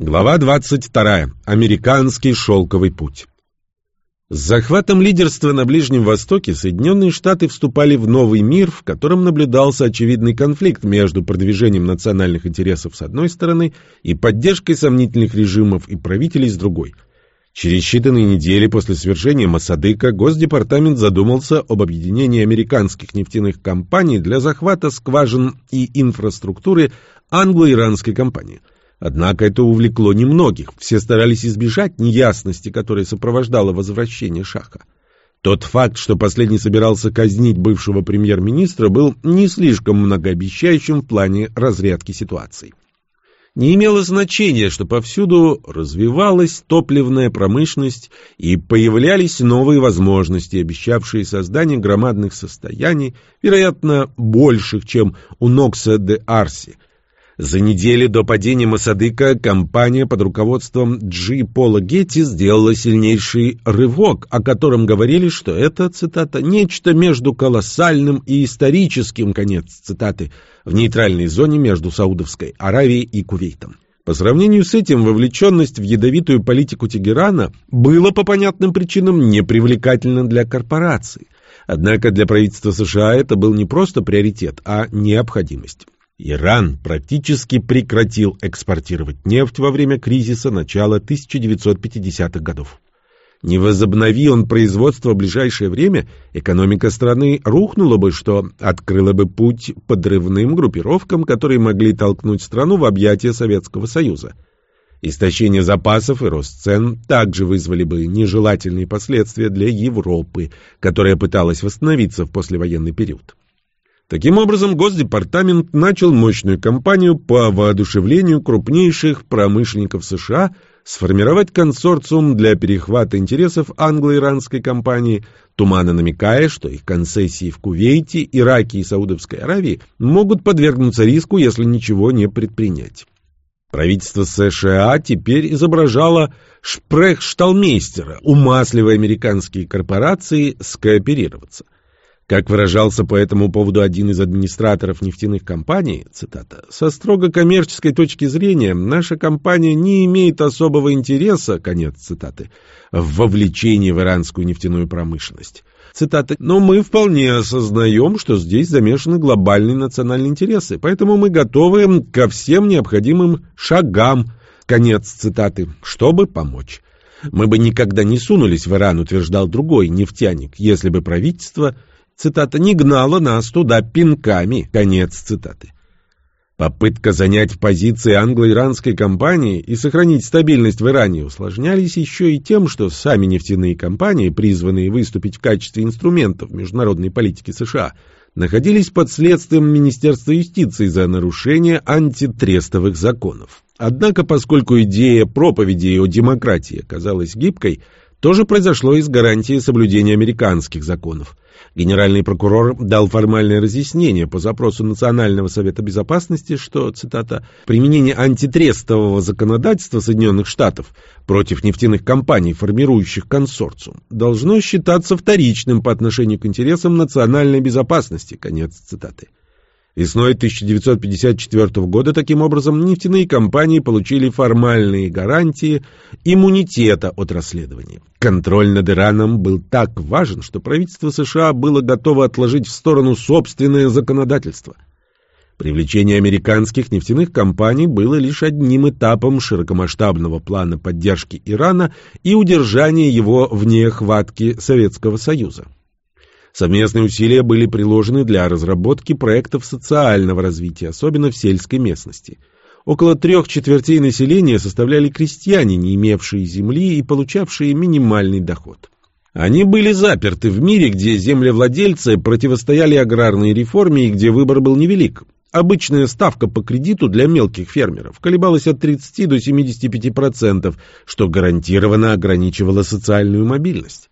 Глава 22. Американский шелковый путь. С захватом лидерства на Ближнем Востоке Соединенные Штаты вступали в новый мир, в котором наблюдался очевидный конфликт между продвижением национальных интересов с одной стороны и поддержкой сомнительных режимов и правителей с другой. Через считанные недели после свержения Масадыка Госдепартамент задумался об объединении американских нефтяных компаний для захвата скважин и инфраструктуры англо-иранской компании – Однако это увлекло немногих. Все старались избежать неясности, которая сопровождала возвращение Шаха. Тот факт, что последний собирался казнить бывшего премьер-министра, был не слишком многообещающим в плане разрядки ситуации. Не имело значения, что повсюду развивалась топливная промышленность и появлялись новые возможности, обещавшие создание громадных состояний, вероятно, больших, чем у Нокса де Арси – за неделю до падения Масадыка компания под руководством Джи Пола Гетти сделала сильнейший рывок, о котором говорили, что это, цитата, «нечто между колоссальным и историческим», конец цитаты, в нейтральной зоне между Саудовской Аравией и Кувейтом. По сравнению с этим, вовлеченность в ядовитую политику Тегерана была по понятным причинам непривлекательна для корпораций. Однако для правительства США это был не просто приоритет, а необходимость. Иран практически прекратил экспортировать нефть во время кризиса начала 1950-х годов. Не возобнови он производство в ближайшее время, экономика страны рухнула бы, что открыло бы путь подрывным группировкам, которые могли толкнуть страну в объятия Советского Союза. Истощение запасов и рост цен также вызвали бы нежелательные последствия для Европы, которая пыталась восстановиться в послевоенный период. Таким образом, Госдепартамент начал мощную кампанию по воодушевлению крупнейших промышленников США сформировать консорциум для перехвата интересов англо-иранской компании, туманно намекая, что их концессии в Кувейте, Ираке и Саудовской Аравии могут подвергнуться риску, если ничего не предпринять. Правительство США теперь изображало шпрехшталмейстера, умасливая американские корпорации скооперироваться – как выражался по этому поводу один из администраторов нефтяных компаний, цитата, «со строго коммерческой точки зрения наша компания не имеет особого интереса», конец цитаты, «в вовлечении в иранскую нефтяную промышленность». Цитата, «но мы вполне осознаем, что здесь замешаны глобальные национальные интересы, поэтому мы готовы ко всем необходимым шагам», конец цитаты, «чтобы помочь». Мы бы никогда не сунулись в Иран, утверждал другой нефтяник, если бы правительство цитата, не гнала нас туда пинками, конец цитаты. Попытка занять позиции англо-иранской компании и сохранить стабильность в Иране усложнялись еще и тем, что сами нефтяные компании, призванные выступить в качестве инструментов международной политики США, находились под следствием Министерства юстиции за нарушение антитрестовых законов. Однако, поскольку идея проповеди о демократии оказалась гибкой, то же произошло и с гарантией соблюдения американских законов. Генеральный прокурор дал формальное разъяснение по запросу Национального совета безопасности, что, цитата, «применение антитрестового законодательства Соединенных Штатов против нефтяных компаний, формирующих консорциум, должно считаться вторичным по отношению к интересам национальной безопасности». Конец цитаты. Весной 1954 года таким образом нефтяные компании получили формальные гарантии иммунитета от расследования. Контроль над Ираном был так важен, что правительство США было готово отложить в сторону собственное законодательство. Привлечение американских нефтяных компаний было лишь одним этапом широкомасштабного плана поддержки Ирана и удержания его вне хватки Советского Союза. Совместные усилия были приложены для разработки проектов социального развития, особенно в сельской местности. Около трех четвертей населения составляли крестьяне, не имевшие земли и получавшие минимальный доход. Они были заперты в мире, где землевладельцы противостояли аграрной реформе и где выбор был невелик. Обычная ставка по кредиту для мелких фермеров колебалась от 30 до 75%, что гарантированно ограничивало социальную мобильность.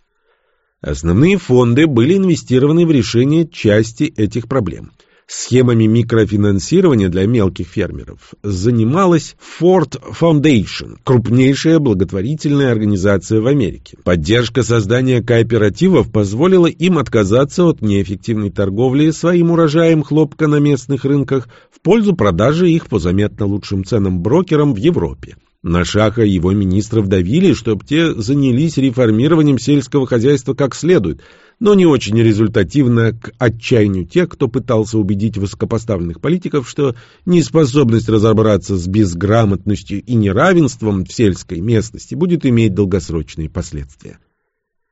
Основные фонды были инвестированы в решение части этих проблем. Схемами микрофинансирования для мелких фермеров занималась Ford Foundation, крупнейшая благотворительная организация в Америке. Поддержка создания кооперативов позволила им отказаться от неэффективной торговли своим урожаем хлопка на местных рынках в пользу продажи их по заметно лучшим ценам брокерам в Европе. На Шаха и его министров давили, чтобы те занялись реформированием сельского хозяйства как следует, но не очень результативно к отчаянию тех, кто пытался убедить высокопоставленных политиков, что неспособность разобраться с безграмотностью и неравенством в сельской местности будет иметь долгосрочные последствия.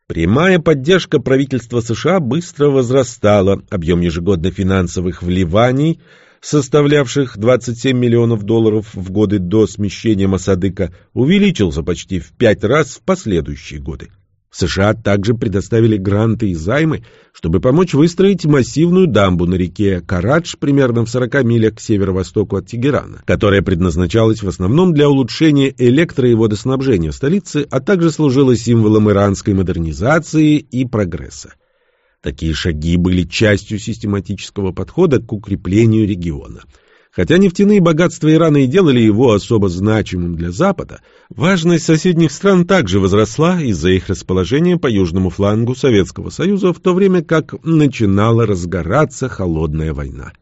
Прямая поддержка правительства США быстро возрастала, объем ежегодно финансовых вливаний – составлявших 27 миллионов долларов в годы до смещения Масадыка, увеличился почти в пять раз в последующие годы. США также предоставили гранты и займы, чтобы помочь выстроить массивную дамбу на реке Карадж примерно в 40 милях к северо-востоку от Тегерана, которая предназначалась в основном для улучшения электро- и водоснабжения столицы, а также служила символом иранской модернизации и прогресса. Такие шаги были частью систематического подхода к укреплению региона. Хотя нефтяные богатства Ирана и делали его особо значимым для Запада, важность соседних стран также возросла из-за их расположения по южному флангу Советского Союза, в то время как начинала разгораться холодная война.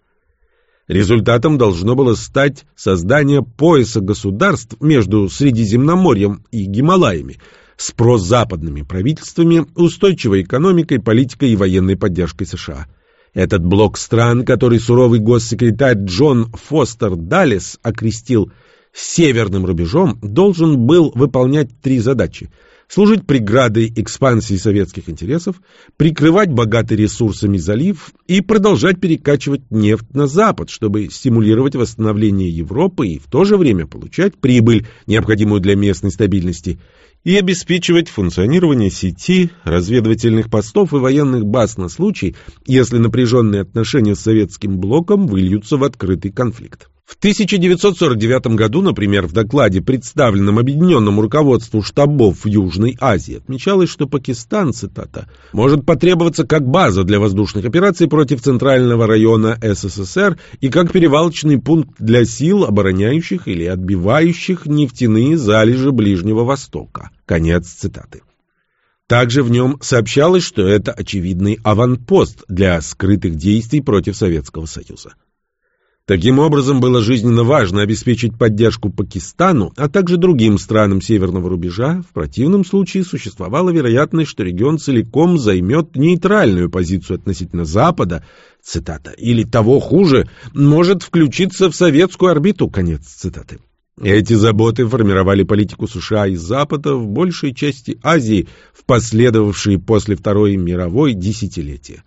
Результатом должно было стать создание пояса государств между Средиземноморьем и Гималаями, с прозападными правительствами, устойчивой экономикой, политикой и военной поддержкой США. Этот блок стран, который суровый госсекретарь Джон Фостер Даллес окрестил «северным рубежом», должен был выполнять три задачи – служить преградой экспансии советских интересов, прикрывать богатый ресурсами залив и продолжать перекачивать нефть на Запад, чтобы стимулировать восстановление Европы и в то же время получать прибыль, необходимую для местной стабильности, и обеспечивать функционирование сети, разведывательных постов и военных баз на случай, если напряженные отношения с советским блоком выльются в открытый конфликт. В 1949 году, например, в докладе, представленном Объединенному руководству штабов Южной Азии, отмечалось, что Пакистан, цитата, «может потребоваться как база для воздушных операций против центрального района СССР и как перевалочный пункт для сил, обороняющих или отбивающих нефтяные залежи Ближнего Востока». Конец цитаты. Также в нем сообщалось, что это очевидный аванпост для скрытых действий против Советского Союза. Таким образом, было жизненно важно обеспечить поддержку Пакистану, а также другим странам северного рубежа. В противном случае существовала вероятность, что регион целиком займет нейтральную позицию относительно Запада, цитата, или того хуже, может включиться в советскую орбиту, конец цитаты. Эти заботы формировали политику США и Запада в большей части Азии в последовавшие после Второй мировой десятилетия.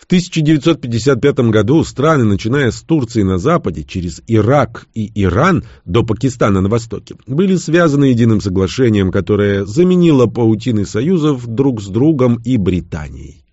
В 1955 году страны, начиная с Турции на западе, через Ирак и Иран до Пакистана на востоке, были связаны единым соглашением, которое заменило паутины союзов друг с другом и Британией.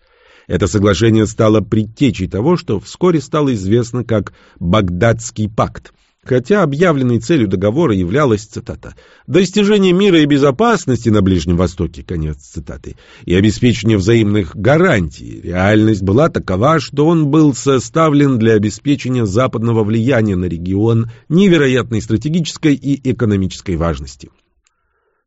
Это соглашение стало предтечей того, что вскоре стало известно как Багдадский пакт, хотя объявленной целью договора являлась, цитата, «достижение мира и безопасности на Ближнем Востоке», конец цитаты, и обеспечение взаимных гарантий. Реальность была такова, что он был составлен для обеспечения западного влияния на регион невероятной стратегической и экономической важности.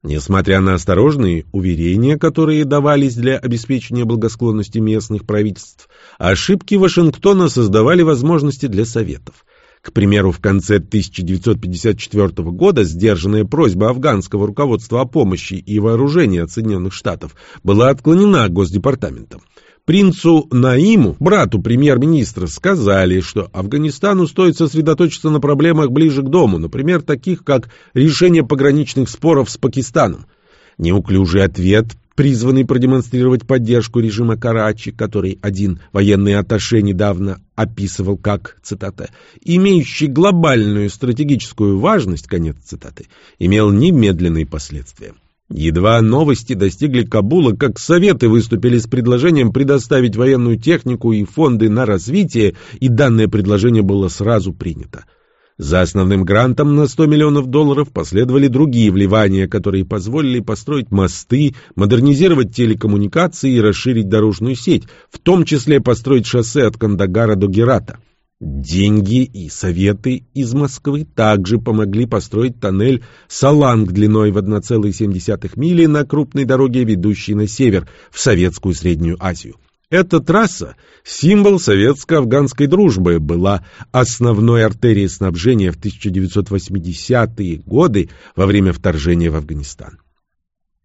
Несмотря на осторожные уверения, которые давались для обеспечения благосклонности местных правительств, ошибки Вашингтона создавали возможности для Советов. К примеру, в конце 1954 года сдержанная просьба афганского руководства о помощи и вооружении от Соединенных Штатов была отклонена Госдепартаментом. Принцу Наиму, брату премьер-министра, сказали, что Афганистану стоит сосредоточиться на проблемах ближе к дому, например, таких как решение пограничных споров с Пакистаном. Неуклюжий ответ призванный продемонстрировать поддержку режима Карачи, который один военный атташе недавно описывал как, цитата, «имеющий глобальную стратегическую важность», конец цитаты, имел немедленные последствия. Едва новости достигли Кабула, как Советы выступили с предложением предоставить военную технику и фонды на развитие, и данное предложение было сразу принято. За основным грантом на 100 миллионов долларов последовали другие вливания, которые позволили построить мосты, модернизировать телекоммуникации и расширить дорожную сеть, в том числе построить шоссе от Кандагара до Герата. Деньги и советы из Москвы также помогли построить тоннель Саланг длиной в 1,7 мили на крупной дороге, ведущей на север, в Советскую Среднюю Азию. Эта трасса – символ советско-афганской дружбы, была основной артерией снабжения в 1980-е годы во время вторжения в Афганистан.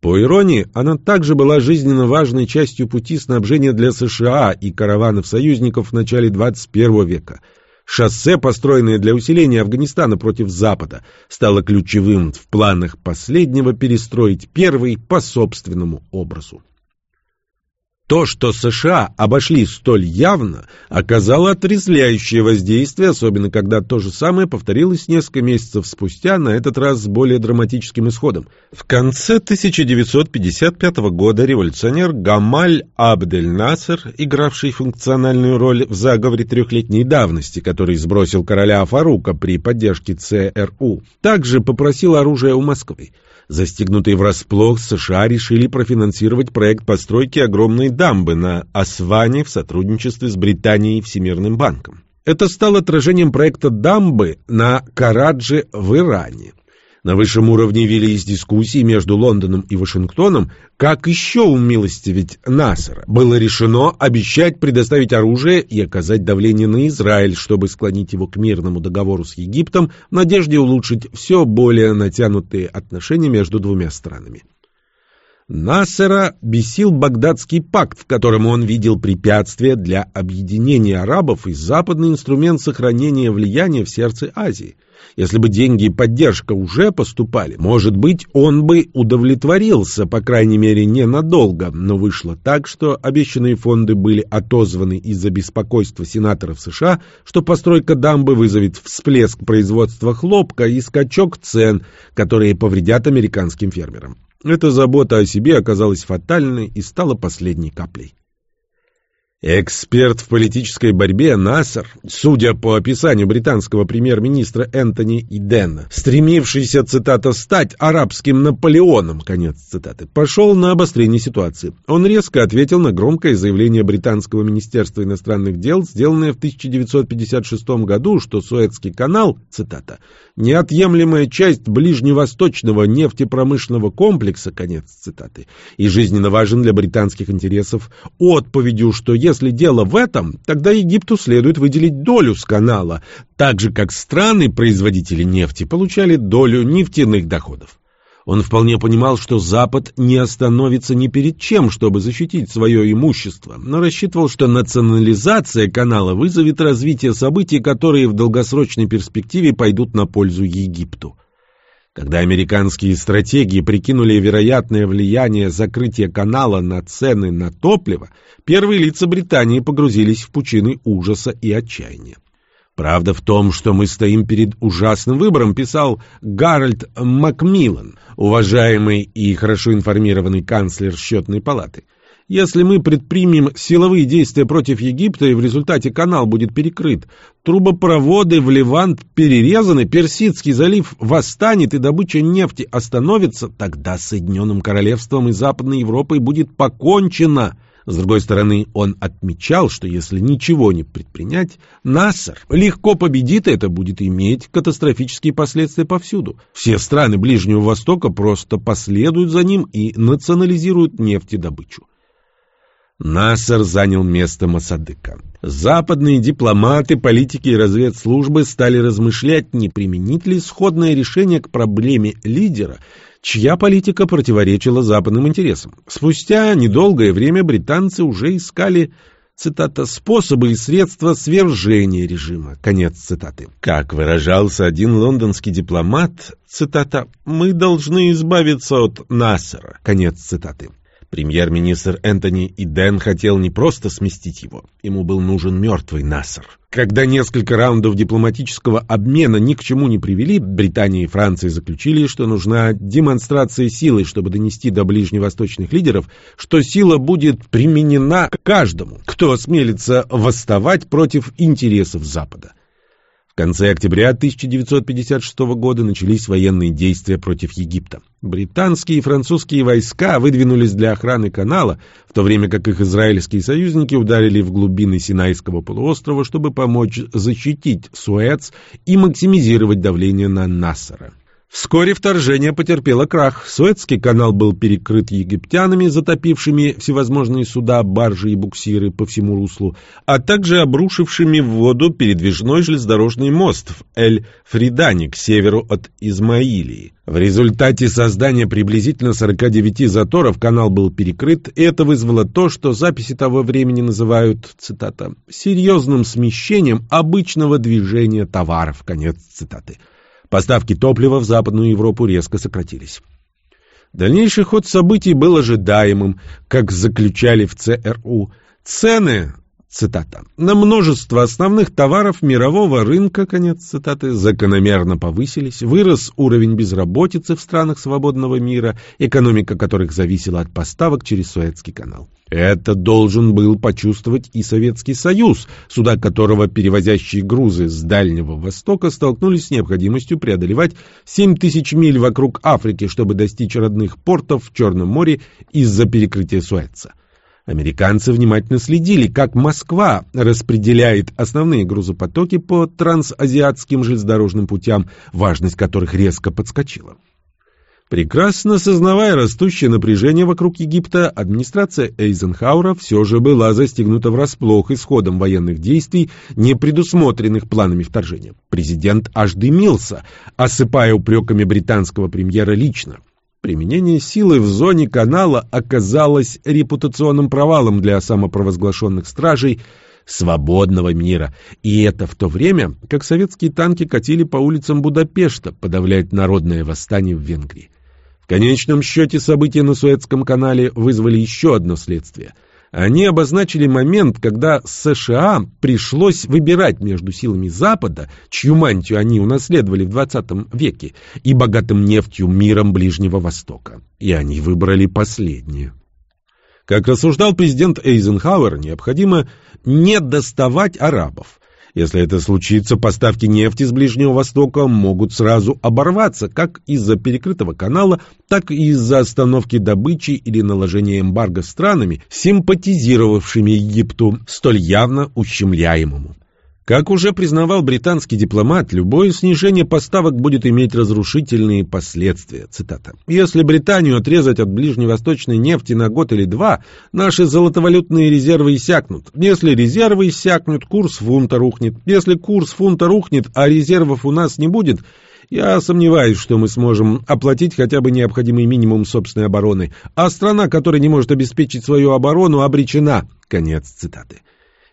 По иронии, она также была жизненно важной частью пути снабжения для США и караванов союзников в начале 21 века. Шоссе, построенное для усиления Афганистана против Запада, стало ключевым в планах последнего перестроить первый по собственному образу. То, что США обошли столь явно, оказало отрезвляющее воздействие, особенно когда то же самое повторилось несколько месяцев спустя, на этот раз с более драматическим исходом. В конце 1955 года революционер Гамаль Абдель-Насер, игравший функциональную роль в заговоре трехлетней давности, который сбросил короля Фарука при поддержке ЦРУ, также попросил оружие у Москвы. Застегнутые врасплох, США решили профинансировать проект постройки огромной дамбы на Асване в сотрудничестве с Британией и Всемирным банком. Это стало отражением проекта дамбы на Карадже в Иране. На высшем уровне велись дискуссии между Лондоном и Вашингтоном, как еще умилостивить Насара. Было решено обещать предоставить оружие и оказать давление на Израиль, чтобы склонить его к мирному договору с Египтом в надежде улучшить все более натянутые отношения между двумя странами. Насера бесил Багдадский пакт, в котором он видел препятствие для объединения арабов и западный инструмент сохранения влияния в сердце Азии. Если бы деньги и поддержка уже поступали, может быть, он бы удовлетворился, по крайней мере, ненадолго, но вышло так, что обещанные фонды были отозваны из-за беспокойства сенаторов США, что постройка дамбы вызовет всплеск производства хлопка и скачок цен, которые повредят американским фермерам. Эта забота о себе оказалась фатальной и стала последней каплей. Эксперт в политической борьбе Нассер, судя по описанию британского премьер-министра Энтони Идена, стремившийся, цитата, «стать арабским Наполеоном», конец цитаты, пошел на обострение ситуации. Он резко ответил на громкое заявление британского министерства иностранных дел, сделанное в 1956 году, что Суэцкий канал, цитата, «неотъемлемая часть ближневосточного нефтепромышленного комплекса», конец цитаты, и жизненно важен для британских интересов отповедью, что если если дело в этом, тогда Египту следует выделить долю с канала, так же как страны-производители нефти получали долю нефтяных доходов. Он вполне понимал, что Запад не остановится ни перед чем, чтобы защитить свое имущество, но рассчитывал, что национализация канала вызовет развитие событий, которые в долгосрочной перспективе пойдут на пользу Египту. Когда американские стратегии прикинули вероятное влияние закрытия канала на цены на топливо, первые лица Британии погрузились в пучины ужаса и отчаяния. Правда в том, что мы стоим перед ужасным выбором, писал Гарольд Макмиллан, уважаемый и хорошо информированный канцлер счетной палаты. Если мы предпримем силовые действия против Египта, и в результате канал будет перекрыт, трубопроводы в Ливант перерезаны, Персидский залив восстанет и добыча нефти остановится, тогда Соединенным Королевством и Западной Европой будет покончено. С другой стороны, он отмечал, что если ничего не предпринять, Нассер легко победит, и это будет иметь катастрофические последствия повсюду. Все страны Ближнего Востока просто последуют за ним и национализируют нефтедобычу. Насер занял место Масадыка. Западные дипломаты, политики и разведслужбы стали размышлять, не применить ли сходное решение к проблеме лидера, чья политика противоречила западным интересам. Спустя недолгое время британцы уже искали цитата, «способы и средства свержения режима», конец цитаты. Как выражался один лондонский дипломат, цитата, «мы должны избавиться от Нассера», конец цитаты. Премьер-министр Энтони Иден хотел не просто сместить его, ему был нужен мертвый Нассер. Когда несколько раундов дипломатического обмена ни к чему не привели, Британия и Франция заключили, что нужна демонстрация силы, чтобы донести до ближневосточных лидеров, что сила будет применена к каждому, кто осмелится восставать против интересов Запада. В конце октября 1956 года начались военные действия против Египта. Британские и французские войска выдвинулись для охраны канала, в то время как их израильские союзники ударили в глубины Синайского полуострова, чтобы помочь защитить Суэц и максимизировать давление на Нассера. Вскоре вторжение потерпело крах. Суэцкий канал был перекрыт египтянами, затопившими всевозможные суда, баржи и буксиры по всему руслу, а также обрушившими в воду передвижной железнодорожный мост в Эль-Фридане к северу от Измаилии. В результате создания приблизительно 49 заторов канал был перекрыт, и это вызвало то, что записи того времени называют, цитата, «серьезным смещением обычного движения товаров», конец цитаты. Поставки топлива в Западную Европу резко сократились. Дальнейший ход событий был ожидаемым, как заключали в ЦРУ. Цены цитата, на множество основных товаров мирового рынка, конец цитаты, закономерно повысились, вырос уровень безработицы в странах свободного мира, экономика которых зависела от поставок через Суэцкий канал. Это должен был почувствовать и Советский Союз, суда которого перевозящие грузы с Дальнего Востока столкнулись с необходимостью преодолевать 7 тысяч миль вокруг Африки, чтобы достичь родных портов в Черном море из-за перекрытия Суэца. Американцы внимательно следили, как Москва распределяет основные грузопотоки по трансазиатским железнодорожным путям, важность которых резко подскочила. Прекрасно сознавая растущее напряжение вокруг Египта, администрация Эйзенхауэра все же была застигнута врасплох исходом военных действий, не предусмотренных планами вторжения. Президент аж дымился, осыпая упреками британского премьера лично. Применение силы в зоне канала оказалось репутационным провалом для самопровозглашенных стражей свободного мира. И это в то время, как советские танки катили по улицам Будапешта подавлять народное восстание в Венгрии. В конечном счете события на Суэцком канале вызвали еще одно следствие – они обозначили момент, когда США пришлось выбирать между силами Запада, чью мантию они унаследовали в 20 веке, и богатым нефтью миром Ближнего Востока. И они выбрали последнее. Как рассуждал президент Эйзенхауэр, необходимо не доставать арабов. Если это случится, поставки нефти с Ближнего Востока могут сразу оборваться, как из-за перекрытого канала, так и из-за остановки добычи или наложения эмбарго странами, симпатизировавшими Египту, столь явно ущемляемому. Как уже признавал британский дипломат, любое снижение поставок будет иметь разрушительные последствия. Цитата. «Если Британию отрезать от ближневосточной нефти на год или два, наши золотовалютные резервы иссякнут. Если резервы иссякнут, курс фунта рухнет. Если курс фунта рухнет, а резервов у нас не будет, я сомневаюсь, что мы сможем оплатить хотя бы необходимый минимум собственной обороны. А страна, которая не может обеспечить свою оборону, обречена». Конец цитаты.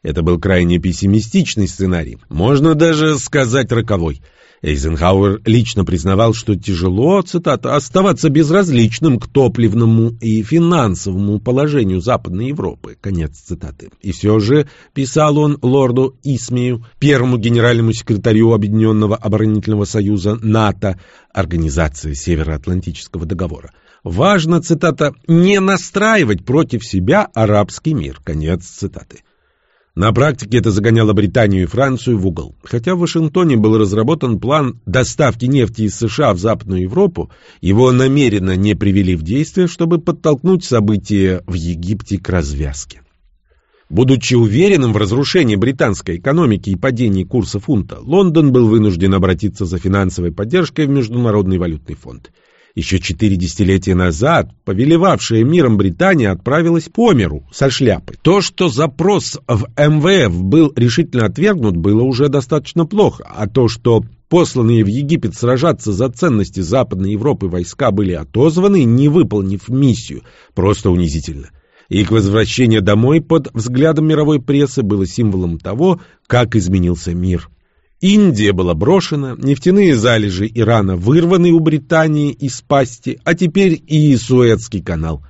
Это был крайне пессимистичный сценарий, можно даже сказать роковой. Эйзенхауэр лично признавал, что тяжело, цитата, «оставаться безразличным к топливному и финансовому положению Западной Европы», конец цитаты. И все же, писал он лорду Исмею, первому генеральному секретарю Объединенного оборонительного союза НАТО, Организации Североатлантического договора, важно, цитата, «не настраивать против себя арабский мир», конец цитаты. На практике это загоняло Британию и Францию в угол. Хотя в Вашингтоне был разработан план доставки нефти из США в Западную Европу, его намеренно не привели в действие, чтобы подтолкнуть события в Египте к развязке. Будучи уверенным в разрушении британской экономики и падении курса фунта, Лондон был вынужден обратиться за финансовой поддержкой в Международный валютный фонд. Еще четыре десятилетия назад повелевавшая миром Британия отправилась по миру со шляпой. То, что запрос в МВФ был решительно отвергнут, было уже достаточно плохо, а то, что посланные в Египет сражаться за ценности Западной Европы войска были отозваны, не выполнив миссию, просто унизительно. Их возвращение домой под взглядом мировой прессы было символом того, как изменился мир. Индия была брошена, нефтяные залежи Ирана вырваны у Британии из пасти, а теперь и Суэцкий канал.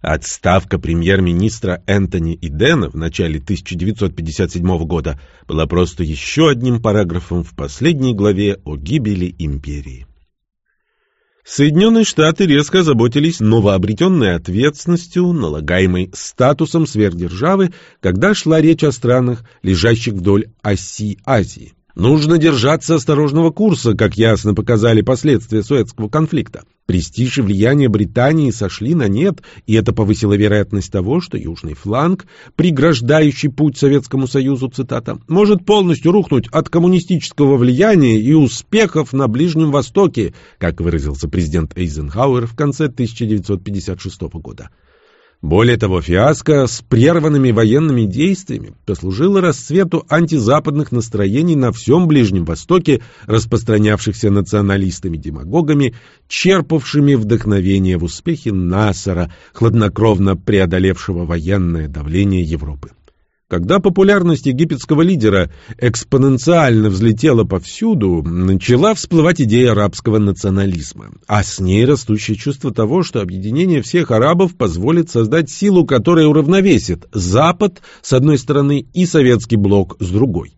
Отставка премьер-министра Энтони Идена в начале 1957 года была просто еще одним параграфом в последней главе о гибели империи. Соединенные Штаты резко озаботились новообретенной ответственностью, налагаемой статусом сверхдержавы, когда шла речь о странах, лежащих вдоль оси Азии. Нужно держаться осторожного курса, как ясно показали последствия Суэцкого конфликта. Престиж и влияние Британии сошли на нет, и это повысило вероятность того, что южный фланг, преграждающий путь Советскому Союзу, цитата, может полностью рухнуть от коммунистического влияния и успехов на Ближнем Востоке, как выразился президент Эйзенхауэр в конце 1956 года. Более того, фиаско с прерванными военными действиями послужило расцвету антизападных настроений на всем Ближнем Востоке, распространявшихся националистами-демагогами, черпавшими вдохновение в успехе Насара, хладнокровно преодолевшего военное давление Европы. Когда популярность египетского лидера экспоненциально взлетела повсюду, начала всплывать идея арабского национализма, а с ней растущее чувство того, что объединение всех арабов позволит создать силу, которая уравновесит Запад с одной стороны и советский блок с другой.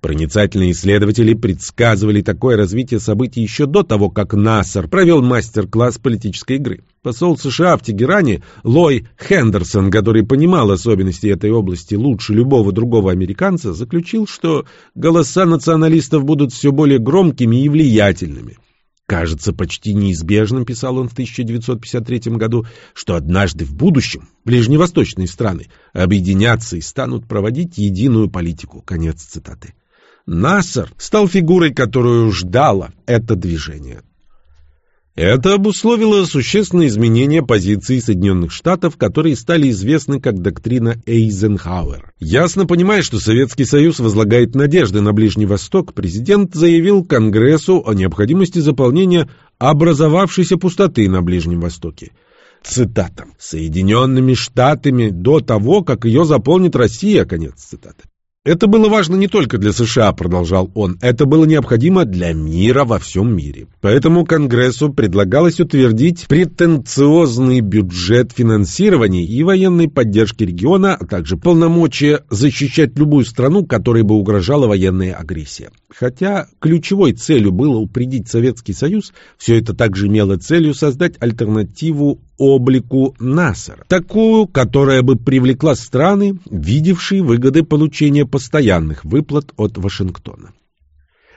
Проницательные исследователи предсказывали такое развитие событий еще до того, как Нассер провел мастер-класс политической игры. Посол США в Тегеране Лой Хендерсон, который понимал особенности этой области лучше любого другого американца, заключил, что голоса националистов будут все более громкими и влиятельными. Кажется почти неизбежным, писал он в 1953 году, что однажды в будущем ближневосточные страны объединятся и станут проводить единую политику. Конец цитаты. Нассер стал фигурой, которую ждало это движение. Это обусловило существенные изменения позиции Соединенных Штатов, которые стали известны как доктрина Эйзенхауэр. Ясно понимая, что Советский Союз возлагает надежды на Ближний Восток, президент заявил Конгрессу о необходимости заполнения образовавшейся пустоты на Ближнем Востоке. Цитата. «Соединенными Штатами до того, как ее заполнит Россия». Конец цитаты. Это было важно не только для США, продолжал он, это было необходимо для мира во всем мире. Поэтому Конгрессу предлагалось утвердить претенциозный бюджет финансирования и военной поддержки региона, а также полномочия защищать любую страну, которой бы угрожала военная агрессия. Хотя ключевой целью было упредить Советский Союз, все это также имело целью создать альтернативу облику Насара, такую, которая бы привлекла страны, видевшие выгоды получения постоянных выплат от Вашингтона.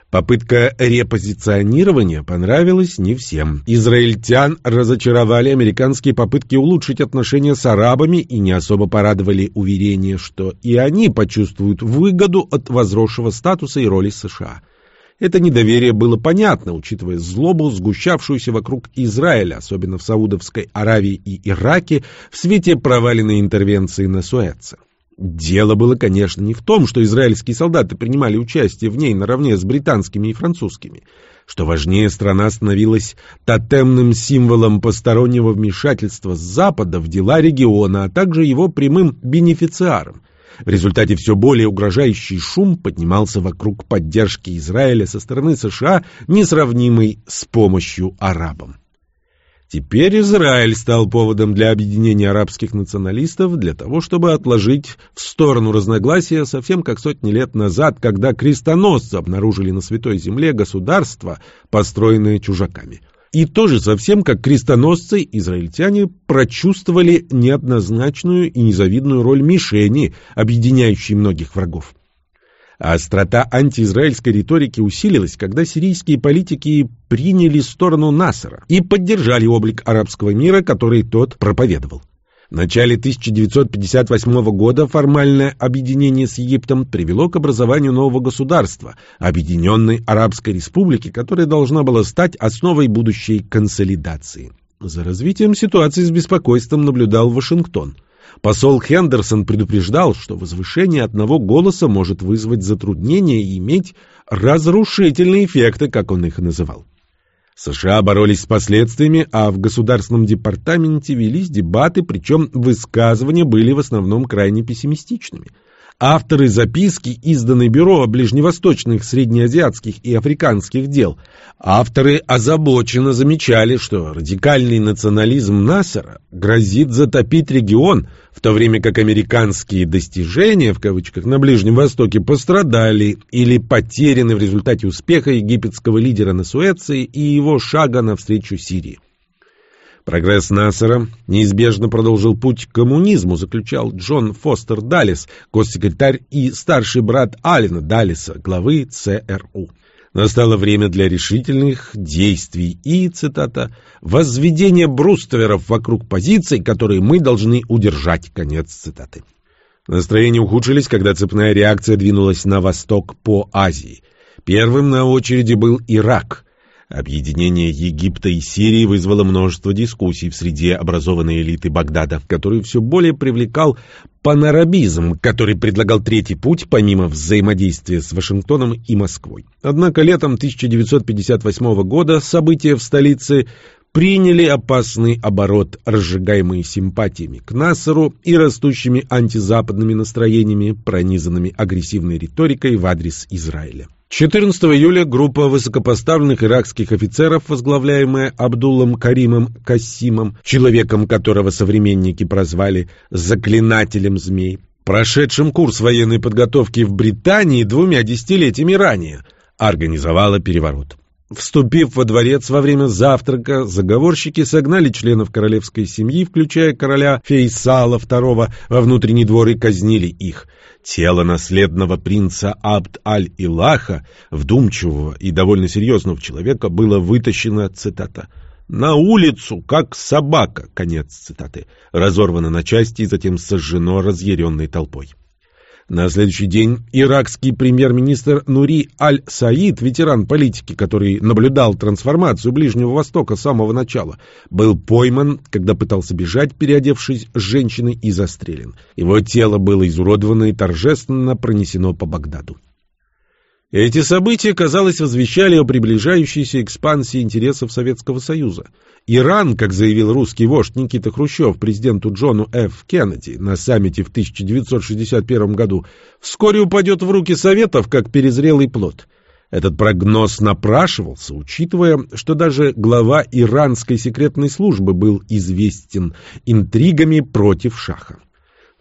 Попытка репозиционирования понравилась не всем. Израильтян разочаровали американские попытки улучшить отношения с арабами и не особо порадовали уверение, что и они почувствуют выгоду от возросшего статуса и роли США – это недоверие было понятно, учитывая злобу, сгущавшуюся вокруг Израиля, особенно в Саудовской Аравии и Ираке, в свете проваленной интервенции на Суэце. Дело было, конечно, не в том, что израильские солдаты принимали участие в ней наравне с британскими и французскими. Что важнее, страна становилась тотемным символом постороннего вмешательства Запада в дела региона, а также его прямым бенефициаром – в результате все более угрожающий шум поднимался вокруг поддержки Израиля со стороны США, несравнимой с помощью арабам. Теперь Израиль стал поводом для объединения арабских националистов для того, чтобы отложить в сторону разногласия, совсем как сотни лет назад, когда крестоносцы обнаружили на Святой Земле государство, построенное чужаками – и тоже совсем как крестоносцы, израильтяне прочувствовали неоднозначную и незавидную роль мишени, объединяющей многих врагов. А острота антиизраильской риторики усилилась, когда сирийские политики приняли сторону Насара и поддержали облик арабского мира, который тот проповедовал. В начале 1958 года формальное объединение с Египтом привело к образованию нового государства – Объединенной Арабской Республики, которая должна была стать основой будущей консолидации. За развитием ситуации с беспокойством наблюдал Вашингтон. Посол Хендерсон предупреждал, что возвышение одного голоса может вызвать затруднения и иметь разрушительные эффекты, как он их называл. США боролись с последствиями, а в Государственном департаменте велись дебаты, причем высказывания были в основном крайне пессимистичными – Авторы записки, изданной Бюро ближневосточных, среднеазиатских и африканских дел, авторы озабоченно замечали, что радикальный национализм Насера грозит затопить регион, в то время как американские достижения, в кавычках, на Ближнем Востоке пострадали или потеряны в результате успеха египетского лидера на Суэции и его шага навстречу Сирии. Прогресс Нассера неизбежно продолжил путь к коммунизму, заключал Джон Фостер Даллес, госсекретарь и старший брат Алина Даллеса, главы ЦРУ. Настало время для решительных действий и, цитата, «возведение брустверов вокруг позиций, которые мы должны удержать». Конец цитаты. Настроения ухудшились, когда цепная реакция двинулась на восток по Азии. Первым на очереди был Ирак. Объединение Египта и Сирии вызвало множество дискуссий в среде образованной элиты Багдада, который все более привлекал панарабизм, который предлагал третий путь помимо взаимодействия с Вашингтоном и Москвой. Однако летом 1958 года события в столице приняли опасный оборот, разжигаемый симпатиями к Насару и растущими антизападными настроениями, пронизанными агрессивной риторикой в адрес Израиля. 14 июля группа высокопоставленных иракских офицеров, возглавляемая Абдуллом Каримом Кассимом, человеком которого современники прозвали «заклинателем змей», прошедшим курс военной подготовки в Британии двумя десятилетиями ранее, организовала переворот. Вступив во дворец во время завтрака, заговорщики согнали членов королевской семьи, включая короля Фейсала II, во внутренний двор и казнили их. Тело наследного принца Абд-аль-Илаха, вдумчивого и довольно серьезного человека, было вытащено, цитата, «на улицу, как собака», конец цитаты, разорвано на части и затем сожжено разъяренной толпой. На следующий день иракский премьер-министр Нури Аль-Саид, ветеран политики, который наблюдал трансформацию Ближнего Востока с самого начала, был пойман, когда пытался бежать, переодевшись женщиной, и застрелен. Его тело было изуродовано и торжественно пронесено по Багдаду. Эти события, казалось, возвещали о приближающейся экспансии интересов Советского Союза. Иран, как заявил русский вождь Никита Хрущев президенту Джону Ф. Кеннеди на саммите в 1961 году, вскоре упадет в руки Советов, как перезрелый плод. Этот прогноз напрашивался, учитывая, что даже глава иранской секретной службы был известен интригами против шаха.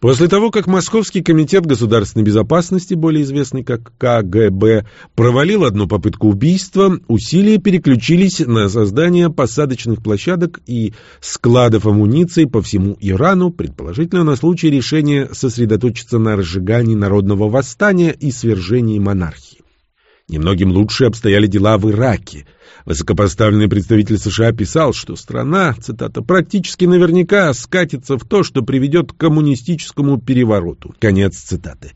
После того, как Московский комитет государственной безопасности, более известный как КГБ, провалил одну попытку убийства, усилия переключились на создание посадочных площадок и складов амуниции по всему Ирану, предположительно на случай решения сосредоточиться на разжигании народного восстания и свержении монархии. Немногим лучше обстояли дела в Ираке. Высокопоставленный представитель США писал, что страна, цитата, практически наверняка скатится в то, что приведет к коммунистическому перевороту. Конец цитаты.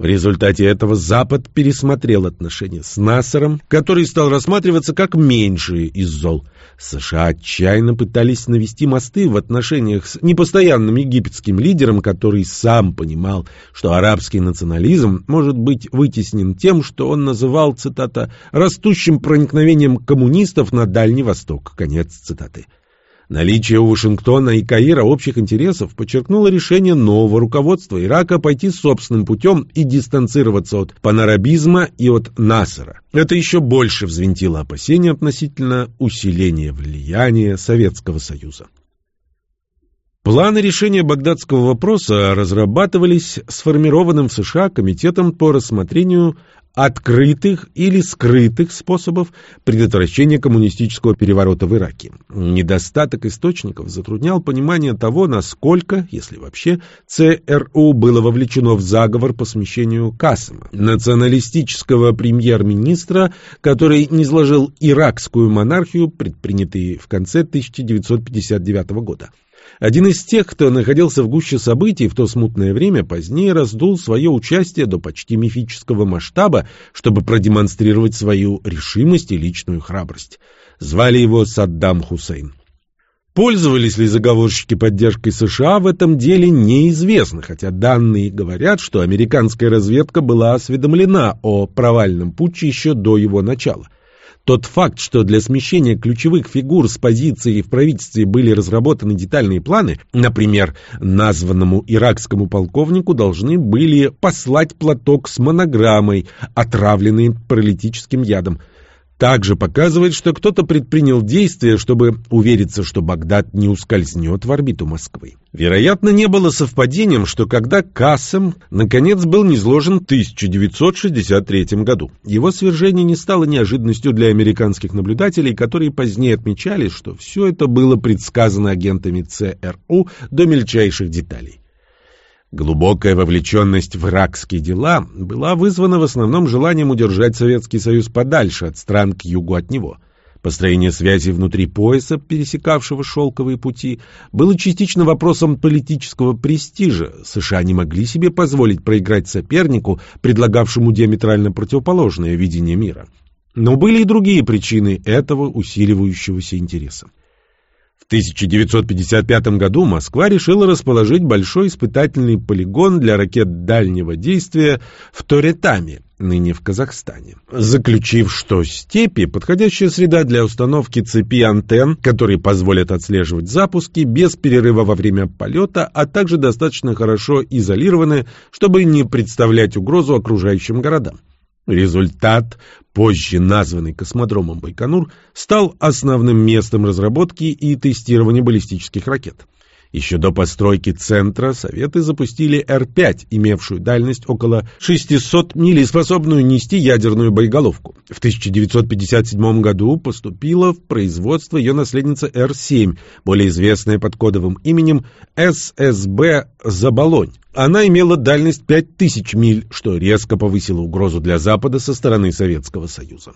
В результате этого Запад пересмотрел отношения с Насаром, который стал рассматриваться как меньшее из зол. США отчаянно пытались навести мосты в отношениях с непостоянным египетским лидером, который сам понимал, что арабский национализм может быть вытеснен тем, что он называл, цитата, «растущим проникновением коммунистов на Дальний Восток». Конец цитаты. Наличие у Вашингтона и Каира общих интересов подчеркнуло решение нового руководства Ирака пойти собственным путем и дистанцироваться от панарабизма и от Насара. Это еще больше взвинтило опасения относительно усиления влияния Советского Союза. Планы решения багдадского вопроса разрабатывались сформированным в США Комитетом по рассмотрению открытых или скрытых способов предотвращения коммунистического переворота в Ираке. Недостаток источников затруднял понимание того, насколько, если вообще, ЦРУ было вовлечено в заговор по смещению Касыма, националистического премьер-министра, который низложил иракскую монархию, предпринятые в конце 1959 года. Один из тех, кто находился в гуще событий в то смутное время, позднее раздул свое участие до почти мифического масштаба, чтобы продемонстрировать свою решимость и личную храбрость. Звали его Саддам Хусейн. Пользовались ли заговорщики поддержкой США в этом деле неизвестно, хотя данные говорят, что американская разведка была осведомлена о провальном путче еще до его начала – тот факт, что для смещения ключевых фигур с позиции в правительстве были разработаны детальные планы, например, названному иракскому полковнику должны были послать платок с монограммой, отравленный паралитическим ядом. Также показывает, что кто-то предпринял действия, чтобы увериться, что Багдад не ускользнет в орбиту Москвы. Вероятно, не было совпадением, что когда Кассем наконец был низложен в 1963 году, его свержение не стало неожиданностью для американских наблюдателей, которые позднее отмечали, что все это было предсказано агентами ЦРУ до мельчайших деталей. Глубокая вовлеченность в иракские дела была вызвана в основном желанием удержать Советский Союз подальше от стран к югу от него. Построение связи внутри пояса, пересекавшего шелковые пути, было частично вопросом политического престижа. США не могли себе позволить проиграть сопернику, предлагавшему диаметрально противоположное видение мира. Но были и другие причины этого усиливающегося интереса. В 1955 году Москва решила расположить большой испытательный полигон для ракет дальнего действия в Торетаме, ныне в Казахстане, заключив, что степи – подходящая среда для установки цепи антенн, которые позволят отслеживать запуски без перерыва во время полета, а также достаточно хорошо изолированы, чтобы не представлять угрозу окружающим городам. Результат, позже названный космодромом Байконур, стал основным местом разработки и тестирования баллистических ракет. Еще до постройки центра Советы запустили Р-5, имевшую дальность около 600 миль и способную нести ядерную боеголовку. В 1957 году поступила в производство ее наследница Р-7, более известная под кодовым именем ССБ «Заболонь». Она имела дальность 5000 миль, что резко повысило угрозу для Запада со стороны Советского Союза.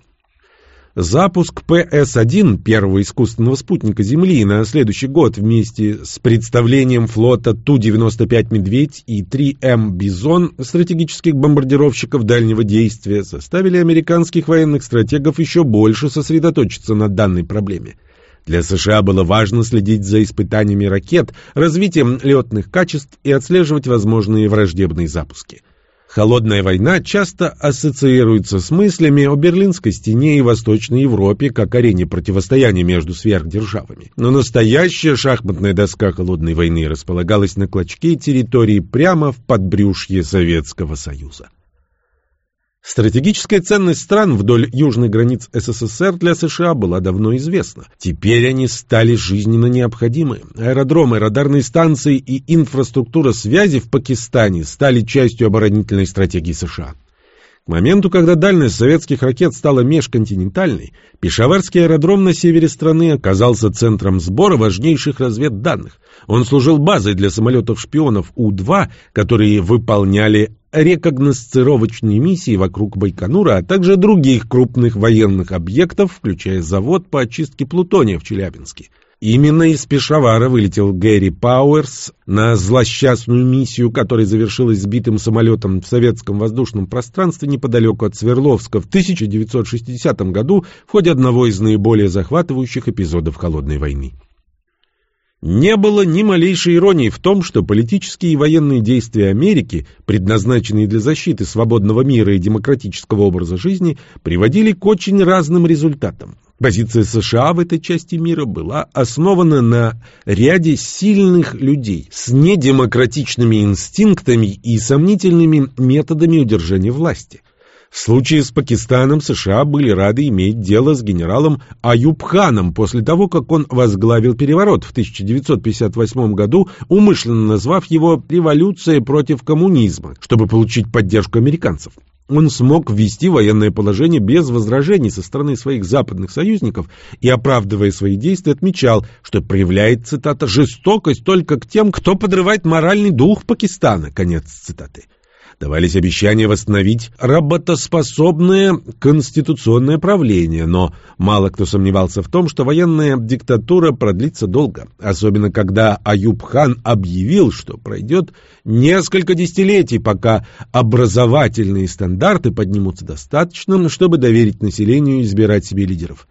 Запуск ПС-1, первого искусственного спутника Земли, на следующий год вместе с представлением флота Ту-95 «Медведь» и 3М «Бизон» стратегических бомбардировщиков дальнего действия заставили американских военных стратегов еще больше сосредоточиться на данной проблеме. Для США было важно следить за испытаниями ракет, развитием летных качеств и отслеживать возможные враждебные запуски. Холодная война часто ассоциируется с мыслями о Берлинской стене и Восточной Европе как арене противостояния между сверхдержавами. Но настоящая шахматная доска Холодной войны располагалась на клочке территории прямо в подбрюшье Советского Союза. Стратегическая ценность стран вдоль южных границ СССР для США была давно известна. Теперь они стали жизненно необходимы. Аэродромы, радарные станции и инфраструктура связи в Пакистане стали частью оборонительной стратегии США. К моменту, когда дальность советских ракет стала межконтинентальной, Пешаварский аэродром на севере страны оказался центром сбора важнейших разведданных. Он служил базой для самолетов-шпионов У-2, которые выполняли рекогносцировочные миссии вокруг Байконура, а также других крупных военных объектов, включая завод по очистке плутония в Челябинске. Именно из Пешавара вылетел Гэри Пауэрс на злосчастную миссию, которая завершилась сбитым самолетом в советском воздушном пространстве неподалеку от Свердловска в 1960 году в ходе одного из наиболее захватывающих эпизодов Холодной войны. Не было ни малейшей иронии в том, что политические и военные действия Америки, предназначенные для защиты свободного мира и демократического образа жизни, приводили к очень разным результатам. Позиция США в этой части мира была основана на ряде сильных людей с недемократичными инстинктами и сомнительными методами удержания власти – в случае с Пакистаном США были рады иметь дело с генералом Аюбханом после того, как он возглавил переворот в 1958 году, умышленно назвав его «революцией против коммунизма», чтобы получить поддержку американцев. Он смог ввести военное положение без возражений со стороны своих западных союзников и, оправдывая свои действия, отмечал, что проявляет, цитата, «жестокость только к тем, кто подрывает моральный дух Пакистана». Конец цитаты давались обещания восстановить работоспособное конституционное правление, но мало кто сомневался в том, что военная диктатура продлится долго, особенно когда Аюб-хан объявил, что пройдет несколько десятилетий, пока образовательные стандарты поднимутся достаточно, чтобы доверить населению избирать себе лидеров.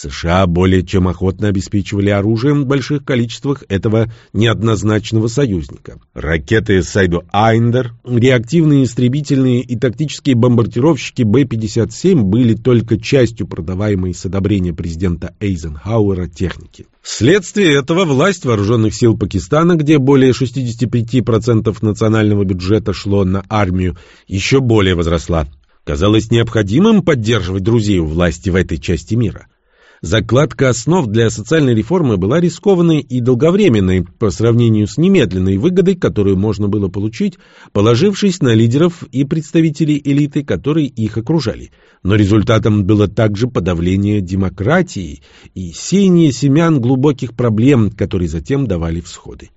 США более чем охотно обеспечивали оружием в больших количествах этого неоднозначного союзника. Ракеты Сайду Айндер, реактивные истребительные и тактические бомбардировщики Б-57 были только частью продаваемой с одобрения президента Эйзенхауэра техники. Вследствие этого власть вооруженных сил Пакистана, где более 65% национального бюджета шло на армию, еще более возросла. Казалось необходимым поддерживать друзей у власти в этой части мира – Закладка основ для социальной реформы была рискованной и долговременной по сравнению с немедленной выгодой, которую можно было получить, положившись на лидеров и представителей элиты, которые их окружали. Но результатом было также подавление демократии и сеяние семян глубоких проблем, которые затем давали всходы.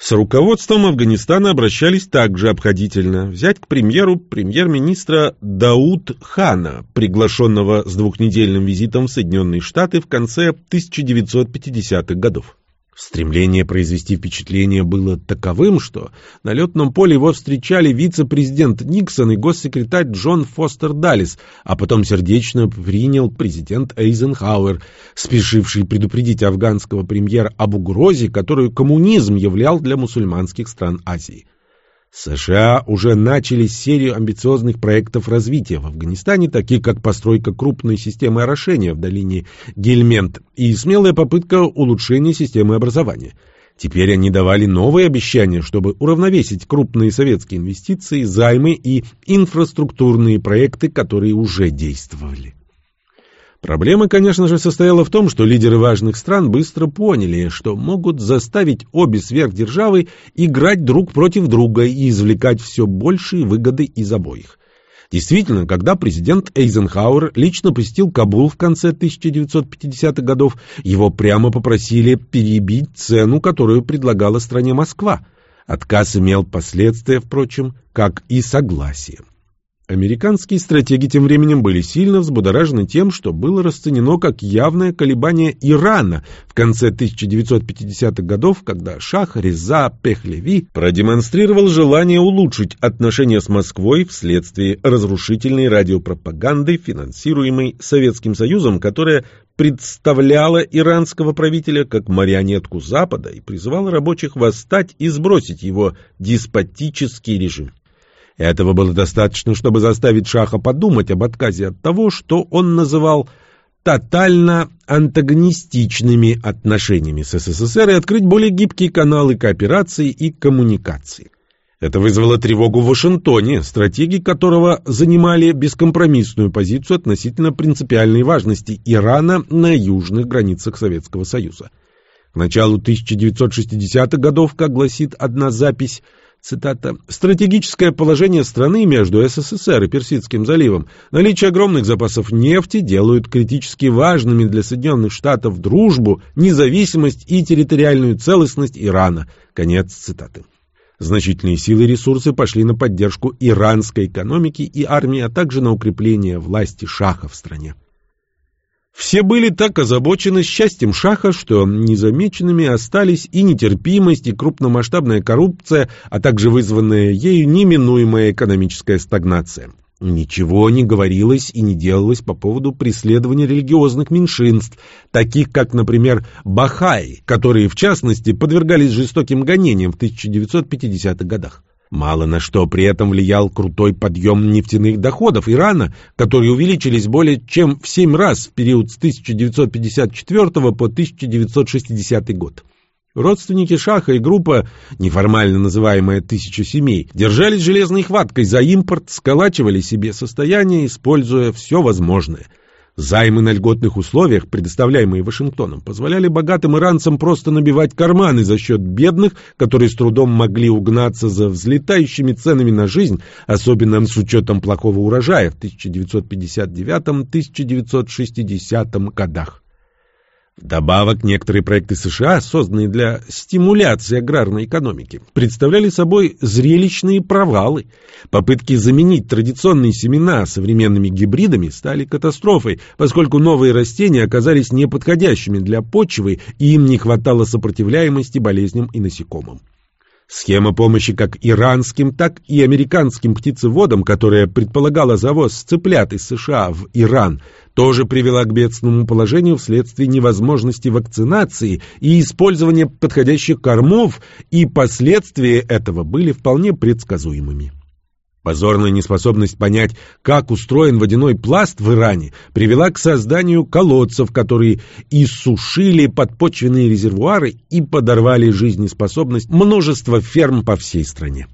С руководством Афганистана обращались также обходительно. Взять, к премьеру, премьер-министра Дауд Хана, приглашенного с двухнедельным визитом в Соединенные Штаты в конце 1950-х годов. Стремление произвести впечатление было таковым, что на летном поле его встречали вице-президент Никсон и госсекретарь Джон Фостер Даллис, а потом сердечно принял президент Эйзенхауэр, спешивший предупредить афганского премьера об угрозе, которую коммунизм являл для мусульманских стран Азии. США уже начали серию амбициозных проектов развития в Афганистане, таких как постройка крупной системы орошения в долине Гельмент и смелая попытка улучшения системы образования. Теперь они давали новые обещания, чтобы уравновесить крупные советские инвестиции, займы и инфраструктурные проекты, которые уже действовали. Проблема, конечно же, состояла в том, что лидеры важных стран быстро поняли, что могут заставить обе сверхдержавы играть друг против друга и извлекать все большие выгоды из обоих. Действительно, когда президент Эйзенхауэр лично посетил Кабул в конце 1950-х годов, его прямо попросили перебить цену, которую предлагала стране Москва. Отказ имел последствия, впрочем, как и согласие. Американские стратеги тем временем были сильно взбудоражены тем, что было расценено как явное колебание Ирана в конце 1950-х годов, когда шах Реза Пехлеви продемонстрировал желание улучшить отношения с Москвой вследствие разрушительной радиопропаганды, финансируемой Советским Союзом, которая представляла иранского правителя как марионетку Запада и призывала рабочих восстать и сбросить его деспотический режим. Этого было достаточно, чтобы заставить Шаха подумать об отказе от того, что он называл тотально антагонистичными отношениями с СССР и открыть более гибкие каналы кооперации и коммуникации. Это вызвало тревогу в Вашингтоне, стратеги которого занимали бескомпромиссную позицию относительно принципиальной важности Ирана на южных границах Советского Союза. К началу 1960-х годов, как гласит одна запись, Цитата. «Стратегическое положение страны между СССР и Персидским заливом, наличие огромных запасов нефти делают критически важными для Соединенных Штатов дружбу, независимость и территориальную целостность Ирана». Конец цитаты. Значительные силы и ресурсы пошли на поддержку иранской экономики и армии, а также на укрепление власти шаха в стране. Все были так озабочены счастьем Шаха, что незамеченными остались и нетерпимость, и крупномасштабная коррупция, а также вызванная ею неминуемая экономическая стагнация. Ничего не говорилось и не делалось по поводу преследования религиозных меньшинств, таких как, например, Бахаи, которые, в частности, подвергались жестоким гонениям в 1950-х годах. Мало на что при этом влиял крутой подъем нефтяных доходов Ирана, которые увеличились более чем в семь раз в период с 1954 по 1960 год. Родственники Шаха и группа, неформально называемая «Тысяча семей», держались железной хваткой за импорт, сколачивали себе состояние, используя все возможное – Займы на льготных условиях, предоставляемые Вашингтоном, позволяли богатым иранцам просто набивать карманы за счет бедных, которые с трудом могли угнаться за взлетающими ценами на жизнь, особенно с учетом плохого урожая в 1959-1960 годах. Вдобавок, некоторые проекты США, созданные для стимуляции аграрной экономики, представляли собой зрелищные провалы. Попытки заменить традиционные семена современными гибридами стали катастрофой, поскольку новые растения оказались неподходящими для почвы и им не хватало сопротивляемости болезням и насекомым. Схема помощи как иранским, так и американским птицеводам, которая предполагала завоз цыплят из США в Иран, тоже привела к бедственному положению вследствие невозможности вакцинации и использования подходящих кормов, и последствия этого были вполне предсказуемыми. Позорная неспособность понять, как устроен водяной пласт в Иране, привела к созданию колодцев, которые иссушили подпочвенные резервуары и подорвали жизнеспособность множества ферм по всей стране.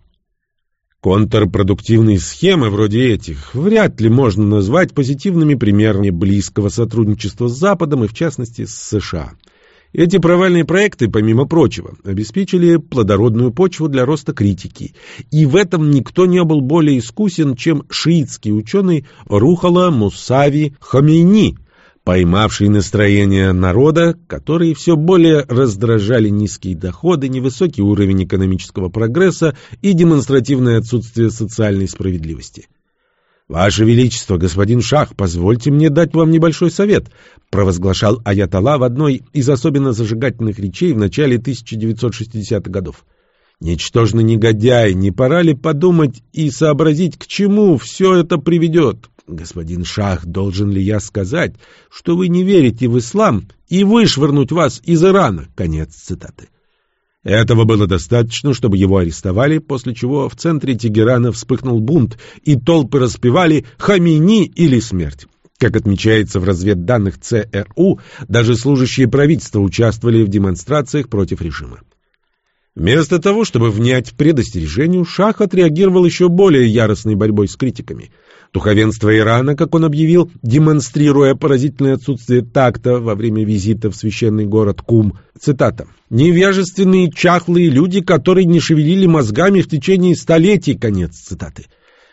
Контрпродуктивные схемы вроде этих вряд ли можно назвать позитивными примерами близкого сотрудничества с Западом и, в частности, с США. Эти провальные проекты, помимо прочего, обеспечили плодородную почву для роста критики. И в этом никто не был более искусен, чем шиитский ученый Рухала Мусави Хамейни, поймавший настроение народа, которые все более раздражали низкие доходы, невысокий уровень экономического прогресса и демонстративное отсутствие социальной справедливости. «Ваше Величество, господин Шах, позвольте мне дать вам небольшой совет», провозглашал Аятолла в одной из особенно зажигательных речей в начале 1960-х годов. «Ничтожный негодяй, не пора ли подумать и сообразить, к чему все это приведет?» господин Шах, должен ли я сказать, что вы не верите в ислам и вышвырнуть вас из Ирана?» Конец цитаты. Этого было достаточно, чтобы его арестовали, после чего в центре Тегерана вспыхнул бунт, и толпы распевали «Хамини» или «Смерть». Как отмечается в разведданных ЦРУ, даже служащие правительства участвовали в демонстрациях против режима. Вместо того, чтобы внять предостережению, Шах отреагировал еще более яростной борьбой с критиками – Духовенство Ирана, как он объявил, демонстрируя поразительное отсутствие такта во время визита в священный город Кум, цитата, «невежественные чахлые люди, которые не шевелили мозгами в течение столетий», конец цитаты.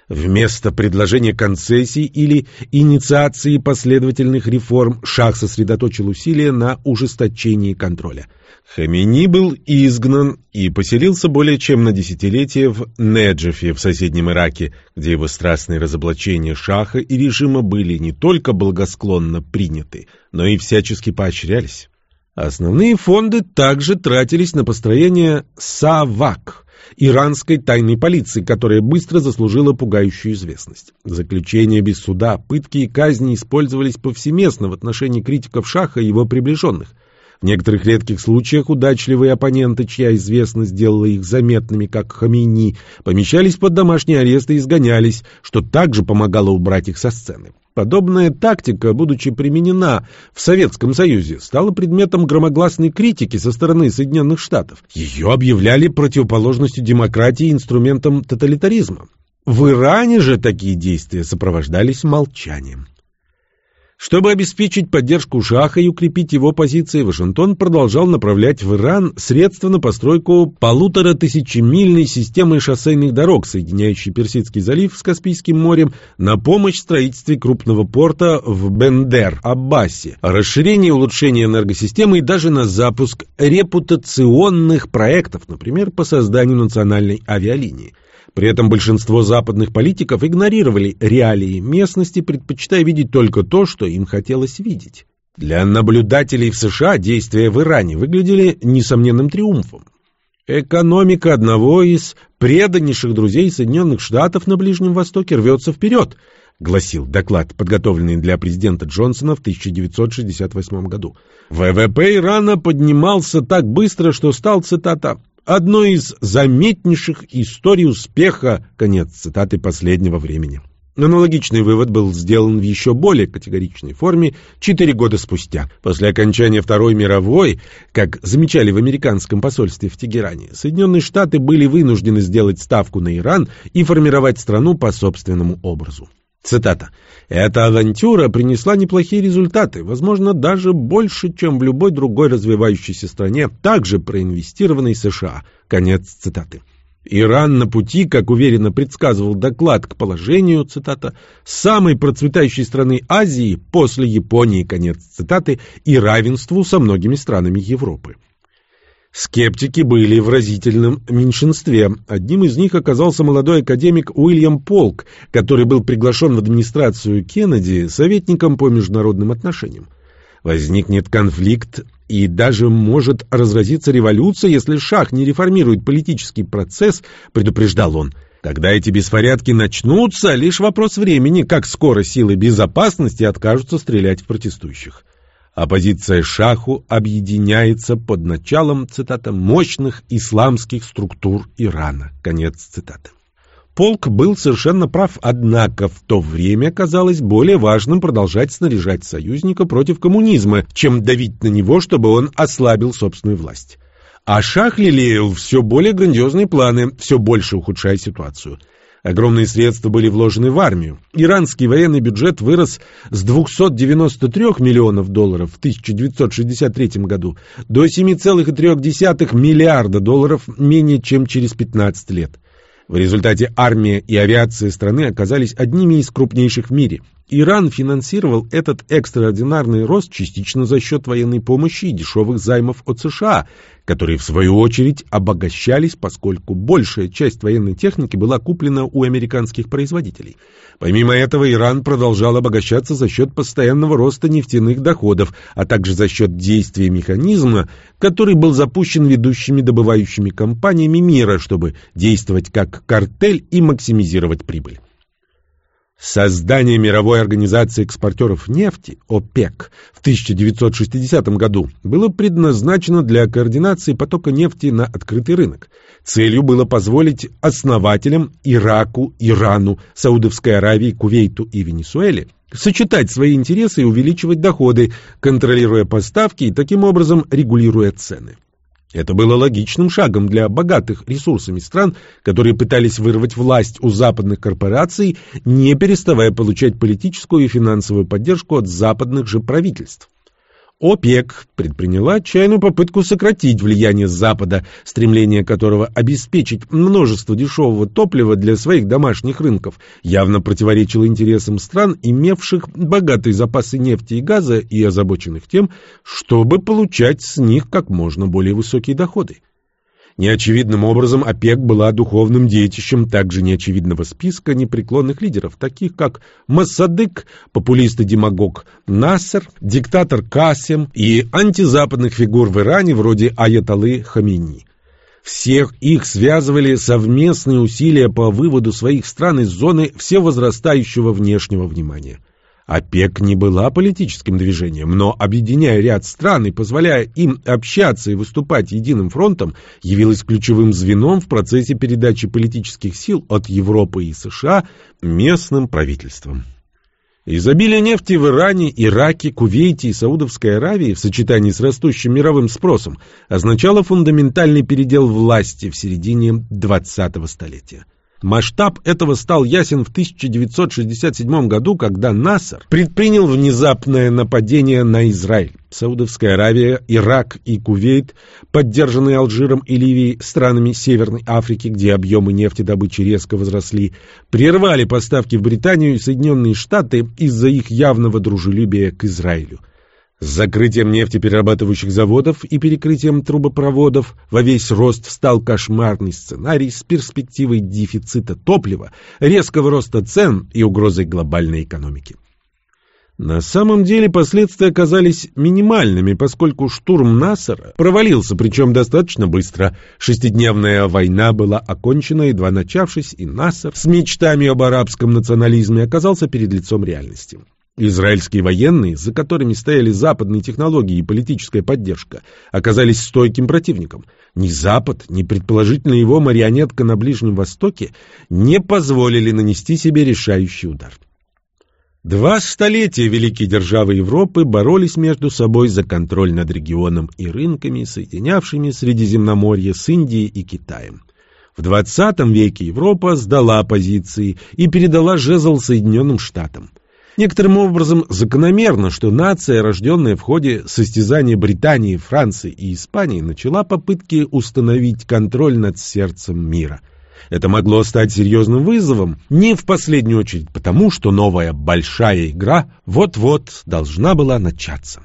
Вместо предложения концессий или инициации последовательных реформ Шах сосредоточил усилия на ужесточении контроля – Хамини был изгнан и поселился более чем на десятилетие в Неджефе в соседнем Ираке, где его страстные разоблачения шаха и режима были не только благосклонно приняты, но и всячески поощрялись. Основные фонды также тратились на построение САВАК – иранской тайной полиции, которая быстро заслужила пугающую известность. Заключения без суда, пытки и казни использовались повсеместно в отношении критиков Шаха и его приближенных. В некоторых редких случаях удачливые оппоненты, чья известность сделала их заметными, как Хамини, помещались под домашний арест и изгонялись, что также помогало убрать их со сцены. Подобная тактика, будучи применена в Советском Союзе, стала предметом громогласной критики со стороны Соединенных Штатов. Ее объявляли противоположностью демократии инструментом тоталитаризма. В Иране же такие действия сопровождались молчанием. Чтобы обеспечить поддержку Шаха и укрепить его позиции, Вашингтон продолжал направлять в Иран средства на постройку полутора тысячемильной системы шоссейных дорог, соединяющей Персидский залив с Каспийским морем, на помощь строительстве крупного порта в Бендер-Аббасе, расширение и улучшение энергосистемы и даже на запуск репутационных проектов, например, по созданию национальной авиалинии. При этом большинство западных политиков игнорировали реалии местности, предпочитая видеть только то, что им хотелось видеть. Для наблюдателей в США действия в Иране выглядели несомненным триумфом. Экономика одного из преданнейших друзей Соединенных Штатов на Ближнем Востоке рвется вперед, гласил доклад, подготовленный для президента Джонсона в 1968 году. ВВП Ирана поднимался так быстро, что стал, цитата, одной из заметнейших историй успеха, конец цитаты последнего времени. Аналогичный вывод был сделан в еще более категоричной форме четыре года спустя. После окончания Второй мировой, как замечали в американском посольстве в Тегеране, Соединенные Штаты были вынуждены сделать ставку на Иран и формировать страну по собственному образу. Цитата. «Эта авантюра принесла неплохие результаты, возможно, даже больше, чем в любой другой развивающейся стране, также проинвестированной США». Конец цитаты. Иран на пути, как уверенно предсказывал доклад к положению, цитата, самой процветающей страны Азии после Японии, конец цитаты, и равенству со многими странами Европы. Скептики были в разительном меньшинстве. Одним из них оказался молодой академик Уильям Полк, который был приглашен в администрацию Кеннеди советником по международным отношениям. Возникнет конфликт и даже может разразиться революция, если Шах не реформирует политический процесс, предупреждал он. Когда эти беспорядки начнутся, лишь вопрос времени, как скоро силы безопасности откажутся стрелять в протестующих. Оппозиция Шаху объединяется под началом, цитата, «мощных исламских структур Ирана». Конец цитаты. Полк был совершенно прав, однако в то время казалось более важным продолжать снаряжать союзника против коммунизма, чем давить на него, чтобы он ослабил собственную власть. А Шах лелеял все более грандиозные планы, все больше ухудшая ситуацию – Огромные средства были вложены в армию. Иранский военный бюджет вырос с 293 миллионов долларов в 1963 году до 7,3 миллиарда долларов менее чем через 15 лет. В результате армия и авиация страны оказались одними из крупнейших в мире. Иран финансировал этот экстраординарный рост частично за счет военной помощи и дешевых займов от США, которые, в свою очередь, обогащались, поскольку большая часть военной техники была куплена у американских производителей. Помимо этого, Иран продолжал обогащаться за счет постоянного роста нефтяных доходов, а также за счет действия механизма, который был запущен ведущими добывающими компаниями мира, чтобы действовать как картель и максимизировать прибыль. Создание мировой организации экспортеров нефти, ОПЕК, в 1960 году было предназначено для координации потока нефти на открытый рынок. Целью было позволить основателям Ираку, Ирану, Саудовской Аравии, Кувейту и Венесуэле сочетать свои интересы и увеличивать доходы, контролируя поставки и таким образом регулируя цены. Это было логичным шагом для богатых ресурсами стран, которые пытались вырвать власть у западных корпораций, не переставая получать политическую и финансовую поддержку от западных же правительств. ОПЕК предприняла отчаянную попытку сократить влияние Запада, стремление которого обеспечить множество дешевого топлива для своих домашних рынков, явно противоречило интересам стран, имевших богатые запасы нефти и газа и озабоченных тем, чтобы получать с них как можно более высокие доходы. Неочевидным образом ОПЕК была духовным детищем также неочевидного списка непреклонных лидеров, таких как Массадык, популист и демагог Нассер, диктатор Касем и антизападных фигур в Иране вроде Аяталы Хамини. Всех их связывали совместные усилия по выводу своих стран из зоны всевозрастающего внешнего внимания. ОПЕК не была политическим движением, но, объединяя ряд стран и позволяя им общаться и выступать единым фронтом, явилась ключевым звеном в процессе передачи политических сил от Европы и США местным правительствам. Изобилие нефти в Иране, Ираке, Кувейте и Саудовской Аравии в сочетании с растущим мировым спросом означало фундаментальный передел власти в середине 20-го столетия. Масштаб этого стал ясен в 1967 году, когда Насser предпринял внезапное нападение на Израиль. Саудовская Аравия, Ирак и Кувейт, поддержанные Алжиром и Ливией, странами Северной Африки, где объемы нефтедобычи резко возросли, прервали поставки в Британию и Соединенные Штаты из-за их явного дружелюбия к Израилю. С закрытием нефтеперерабатывающих заводов и перекрытием трубопроводов во весь рост встал кошмарный сценарий с перспективой дефицита топлива, резкого роста цен и угрозой глобальной экономики. На самом деле последствия оказались минимальными, поскольку штурм Нассера провалился, причем достаточно быстро. Шестидневная война была окончена, едва начавшись, и Нассер с мечтами об арабском национализме оказался перед лицом реальности. Израильские военные, за которыми стояли западные технологии и политическая поддержка, оказались стойким противником. Ни Запад, ни предположительно его марионетка на Ближнем Востоке не позволили нанести себе решающий удар. Два столетия великие державы Европы боролись между собой за контроль над регионом и рынками, соединявшими Средиземноморье с Индией и Китаем. В XX веке Европа сдала позиции и передала жезл Соединенным Штатам. Некоторым образом закономерно, что нация, рожденная в ходе состязания Британии, Франции и Испании, начала попытки установить контроль над сердцем мира. Это могло стать серьезным вызовом, не в последнюю очередь потому, что новая большая игра вот-вот должна была начаться.